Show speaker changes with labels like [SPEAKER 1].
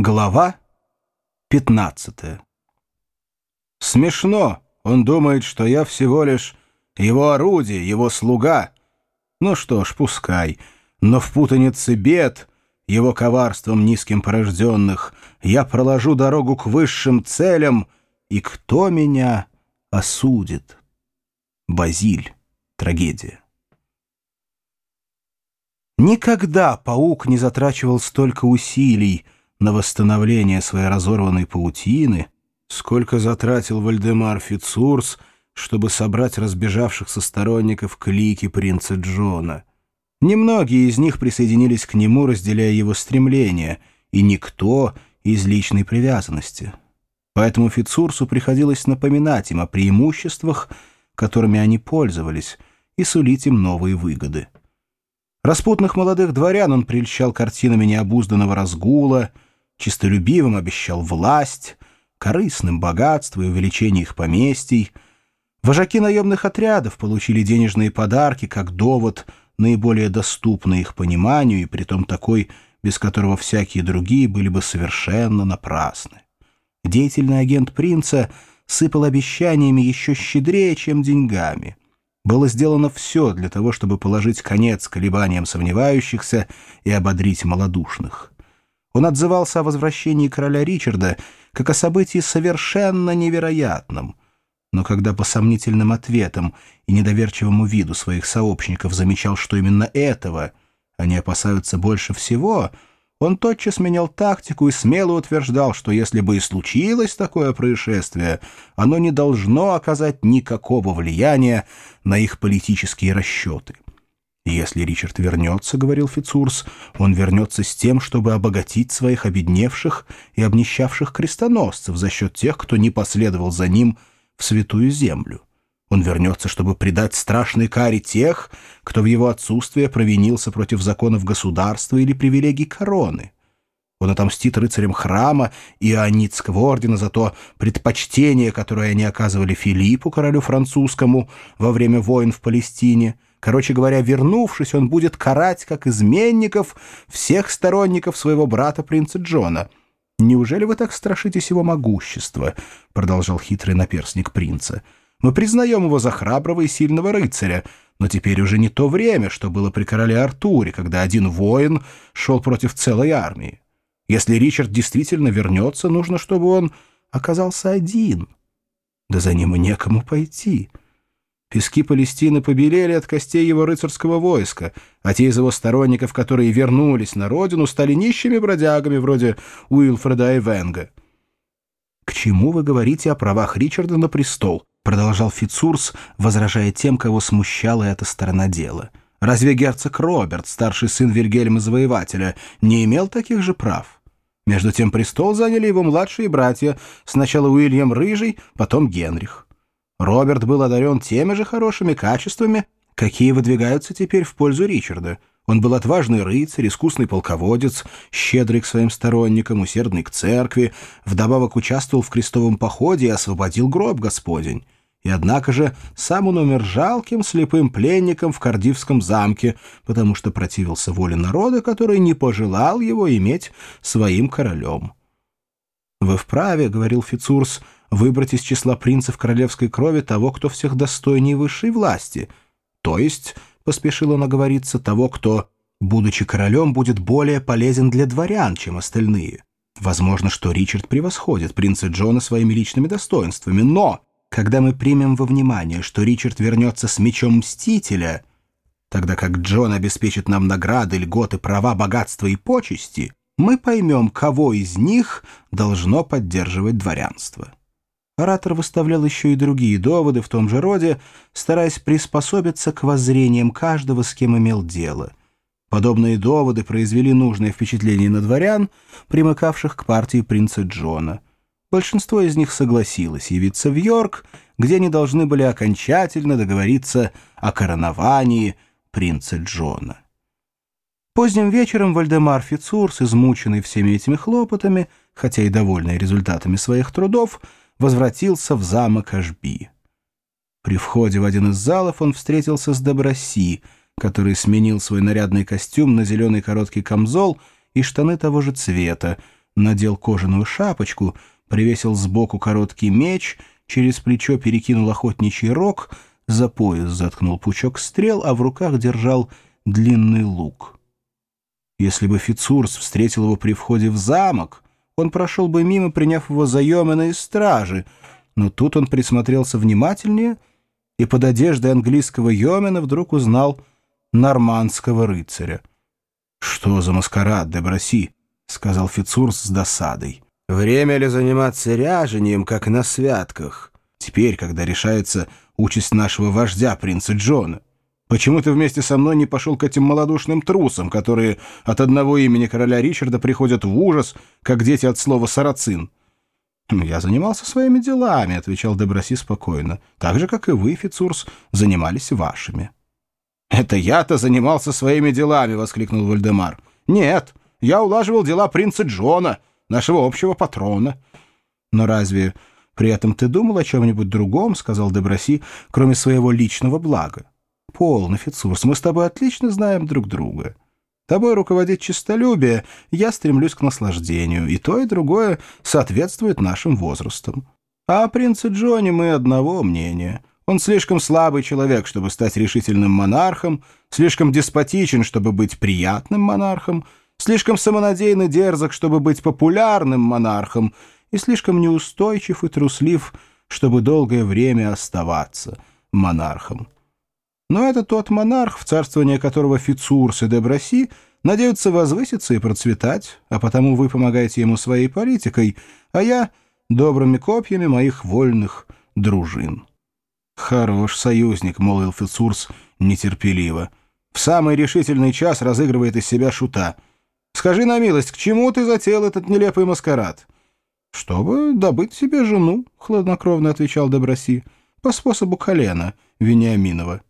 [SPEAKER 1] Глава 15 Смешно. Он думает, что я всего лишь его орудие, его слуга. Ну что ж, пускай. Но в путанице бед, его коварством низким порожденных, я проложу дорогу к высшим целям, и кто меня осудит? Базиль. Трагедия. Никогда паук не затрачивал столько усилий, на восстановление своей разорванной паутины, сколько затратил Вальдемар Фицурс, чтобы собрать разбежавшихся сторонников клики принца Джона. Немногие из них присоединились к нему, разделяя его стремления, и никто из личной привязанности. Поэтому Фицурсу приходилось напоминать им о преимуществах, которыми они пользовались, и сулить им новые выгоды. Распутных молодых дворян он прельщал картинами необузданного разгула — чистолюбивым обещал власть, корыстным богатство и увеличение их поместий. Вожаки наемных отрядов получили денежные подарки как довод, наиболее доступный их пониманию и притом такой, без которого всякие другие были бы совершенно напрасны. Деятельный агент принца сыпал обещаниями еще щедрее, чем деньгами. Было сделано все для того, чтобы положить конец колебаниям сомневающихся и ободрить малодушных. Он отзывался о возвращении короля Ричарда как о событии совершенно невероятном. Но когда по сомнительным ответам и недоверчивому виду своих сообщников замечал, что именно этого они опасаются больше всего, он тотчас менял тактику и смело утверждал, что если бы и случилось такое происшествие, оно не должно оказать никакого влияния на их политические расчеты. «Если Ричард вернется, — говорил Фицурс, — он вернется с тем, чтобы обогатить своих обедневших и обнищавших крестоносцев за счет тех, кто не последовал за ним в святую землю. Он вернется, чтобы предать страшной каре тех, кто в его отсутствие провинился против законов государства или привилегий короны. Он отомстит рыцарям храма и Ионитского ордена за то предпочтение, которое они оказывали Филиппу, королю французскому, во время войн в Палестине — Короче говоря, вернувшись, он будет карать, как изменников, всех сторонников своего брата принца Джона. «Неужели вы так страшитесь его могущества?» — продолжал хитрый наперсник принца. «Мы признаем его за храброго и сильного рыцаря, но теперь уже не то время, что было при короле Артуре, когда один воин шел против целой армии. Если Ричард действительно вернется, нужно, чтобы он оказался один. Да за ним и некому пойти». Пески Палестины побелели от костей его рыцарского войска, а те из его сторонников, которые вернулись на родину, стали нищими бродягами вроде Уилфреда и Венга. «К чему вы говорите о правах Ричарда на престол?» — продолжал Фицурс, возражая тем, кого смущала эта сторона дела. «Разве герцог Роберт, старший сын Вильгельма Завоевателя, не имел таких же прав?» Между тем престол заняли его младшие братья, сначала Уильям Рыжий, потом Генрих. Роберт был одарен теми же хорошими качествами, какие выдвигаются теперь в пользу Ричарда. Он был отважный рыцарь, искусный полководец, щедрый к своим сторонникам, усердный к церкви, вдобавок участвовал в крестовом походе и освободил гроб Господень. И однако же сам он умер жалким, слепым пленником в Кардивском замке, потому что противился воле народа, который не пожелал его иметь своим королем. «Вы вправе», — говорил Фицурс, — выбрать из числа принцев королевской крови того, кто всех достойнее высшей власти, то есть, — поспешил он оговориться, — того, кто, будучи королем, будет более полезен для дворян, чем остальные. Возможно, что Ричард превосходит принца Джона своими личными достоинствами, но, когда мы примем во внимание, что Ричард вернется с мечом Мстителя, тогда как Джон обеспечит нам награды, льготы, права, богатства и почести, мы поймем, кого из них должно поддерживать дворянство. Оратор выставлял еще и другие доводы в том же роде, стараясь приспособиться к воззрениям каждого, с кем имел дело. Подобные доводы произвели нужное впечатление на дворян, примыкавших к партии принца Джона. Большинство из них согласилось явиться в Йорк, где они должны были окончательно договориться о короновании принца Джона. Поздним вечером Вальдемар Фицурс, измученный всеми этими хлопотами, хотя и довольный результатами своих трудов, возвратился в замок Ашби. При входе в один из залов он встретился с Доброси, который сменил свой нарядный костюм на зеленый короткий камзол и штаны того же цвета, надел кожаную шапочку, привесил сбоку короткий меч, через плечо перекинул охотничий рог, за пояс заткнул пучок стрел, а в руках держал длинный лук. Если бы Фицурс встретил его при входе в замок, он прошел бы мимо, приняв его за Йомена из стражи, но тут он присмотрелся внимательнее и под одеждой английского Йомена вдруг узнал нормандского рыцаря. «Что за маскарад, Деброси?» — сказал Фицурс с досадой. «Время ли заниматься ряжением, как на святках? Теперь, когда решается участь нашего вождя, принца Джона. Почему ты вместе со мной не пошел к этим малодушным трусам, которые от одного имени короля Ричарда приходят в ужас, как дети от слова «сарацин»?» «Я занимался своими делами», — отвечал Деброси спокойно. «Так же, как и вы, Фицурс, занимались вашими». «Это я-то занимался своими делами!» — воскликнул Вальдемар. «Нет, я улаживал дела принца Джона, нашего общего патрона». «Но разве при этом ты думал о чем-нибудь другом, — сказал Деброси, — кроме своего личного блага? Полно, Фицурс, мы с тобой отлично знаем друг друга. Тобой руководит честолюбие, я стремлюсь к наслаждению, и то, и другое соответствует нашим возрастам. А о принце Джоне мы одного мнения. Он слишком слабый человек, чтобы стать решительным монархом, слишком деспотичен, чтобы быть приятным монархом, слишком самонадеянный дерзок, чтобы быть популярным монархом, и слишком неустойчив и труслив, чтобы долгое время оставаться монархом. Но это тот монарх, в царствование которого Фицурс и Деброси надеются возвыситься и процветать, а потому вы помогаете ему своей политикой, а я — добрыми копьями моих вольных дружин. «Хорош союзник», — молвил Фицурс нетерпеливо. «В самый решительный час разыгрывает из себя шута. Скажи на милость, к чему ты затеял этот нелепый маскарад?» «Чтобы добыть себе жену», — хладнокровно отвечал Деброси, — «по способу колена Вениаминова».